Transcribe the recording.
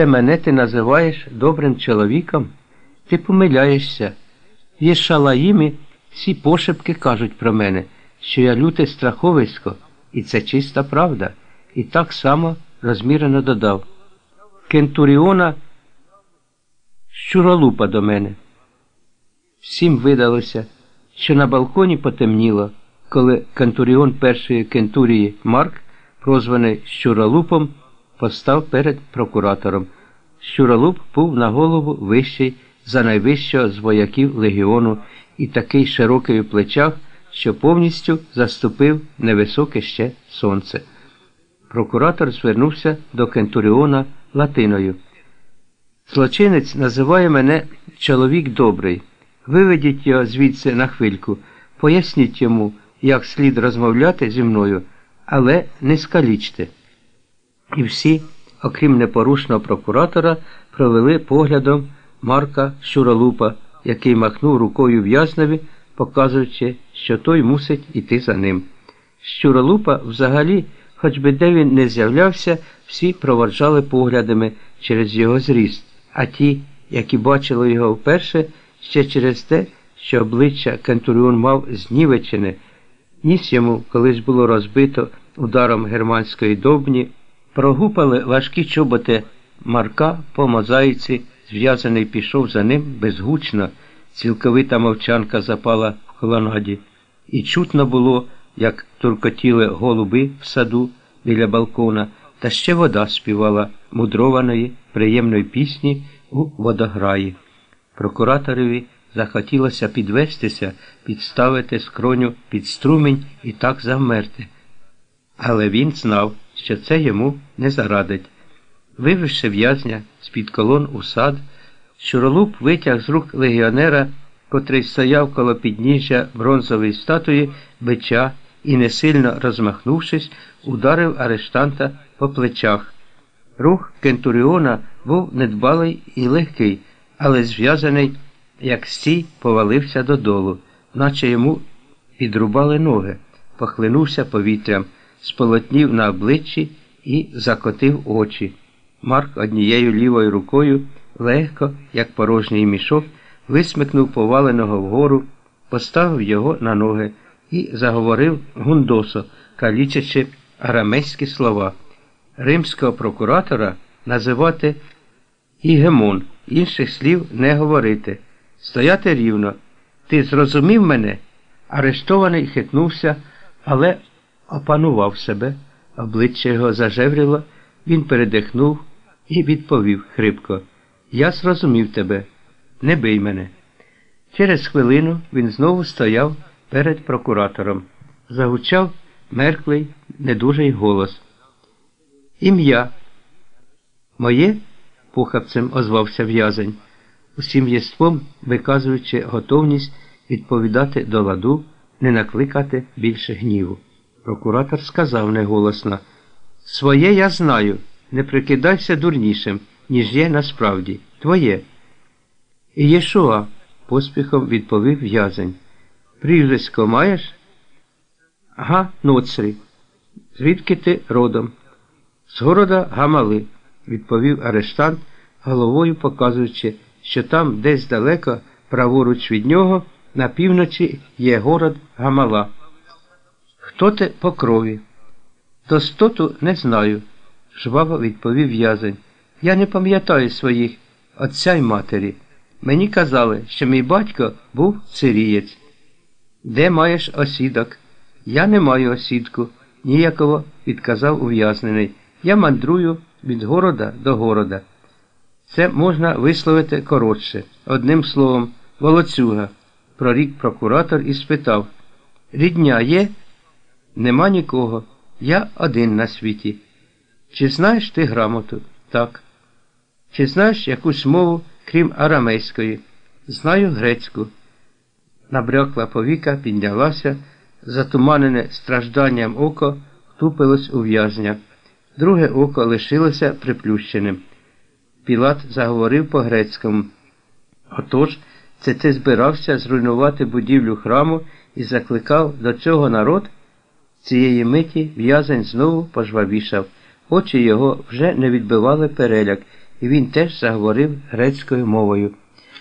це мене ти називаєш добрим чоловіком? Ти помиляєшся. В Єшалаїмі всі пошепки кажуть про мене, що я люте страховисько, і це чиста правда. І так само розмірено додав. Кентуріона щуролупа до мене. Всім видалося, що на балконі потемніло, коли кентуріон першої кентурії Марк, прозваний Щуролупом, постав перед прокуратором. Щуролуп був на голову вищий за найвищого з вояків легіону і такий широкий у плечах, що повністю заступив невисоке ще сонце. Прокуратор звернувся до Кентуріона Латиною. Злочинець називає мене чоловік добрий. Виведіть його звідси на хвильку, поясніть йому, як слід розмовляти зі мною, але не скалічте. І всі, окрім непорушного прокуратора, провели поглядом Марка Щуролупа, який махнув рукою в'язневі, показуючи, що той мусить іти за ним. Щуролупа взагалі, хоч би де він не з'являвся, всі проваджали поглядами через його зріст, а ті, які бачили його вперше, ще через те, що обличчя Кентуріон мав знівечене, ніс йому колись було розбито ударом германської довбні, прогупали важкі чоботи Марка по мозаїці, зв'язаний пішов за ним безгучно, цілковита мовчанка запала в колонаді, і чутно було, як туркотіли голуби в саду біля балкона, та ще вода співала мудрованої, приємної пісні у водограї. Прокураторові захотілося підвестися, підставити скроню під струмінь і так завмерти. Але він знав, що це йому не зарадить. Вивівши в'язня з-під колон у сад, Щуролуп витяг з рук легіонера, котрий стояв коло підніжжя бронзової статуї бича і, не сильно розмахнувшись, ударив арештанта по плечах. Рух Кентуріона був недбалий і легкий, але зв'язаний, як стій, повалився додолу, наче йому підрубали ноги, похлинувся повітрям, сполотнів на обличчі і закотив очі. Марк однією лівою рукою, легко, як порожній мішок, висмикнув поваленого вгору, поставив його на ноги і заговорив гундосо, калічачи арамейські слова. Римського прокуратора називати ігемон, інших слів не говорити. Стояти рівно. Ти зрозумів мене? Арештований хитнувся, але опанував себе. Обличчя його зажевріло, він передихнув і відповів хрипко. Я зрозумів тебе. Не бий мене. Через хвилину він знову стояв перед прокуратором. Загучав мерклий, недужий голос. Ім'я. Моє? похапцем озвався в'язень, усім єством виказуючи готовність відповідати до ладу, не накликати більше гніву. Прокуратор сказав неголосно Своє я знаю, не прикидайся дурнішим, ніж є насправді. Твоє. І Єшуа, поспіхом відповів в'язень. Прізвисько маєш? Ага, Ноцрі. Звідки ти родом? З города Гамали, відповів арештант, головою показуючи, що там десь далеко, праворуч від нього, на півночі є город Гамала. Хто по крові? Достоту не знаю, жваво відповів в'язень. Я не пам'ятаю своїх отця й матері. Мені казали, що мій батько був сирієць. Де маєш осідок? Я не маю осідку, ніякого, відказав ув'язнений. Я мандрую від города до города. Це можна висловити коротше. Одним словом, волоцюга, прорік прокуратор і спитав Рідня є? Нема нікого. Я один на світі. Чи знаєш ти грамоту? Так. Чи знаєш якусь мову, крім арамейської? Знаю грецьку. Набрякла повіка, піднялася, затуманене стражданням око втупилось у в'язня. Друге око лишилося приплющеним. Пілат заговорив по грецькому. Отож, це ти збирався зруйнувати будівлю храму і закликав до цього народ? Цієї миті в'язень знову пожвавішав. Очі його вже не відбивали переляк, і він теж заговорив грецькою мовою.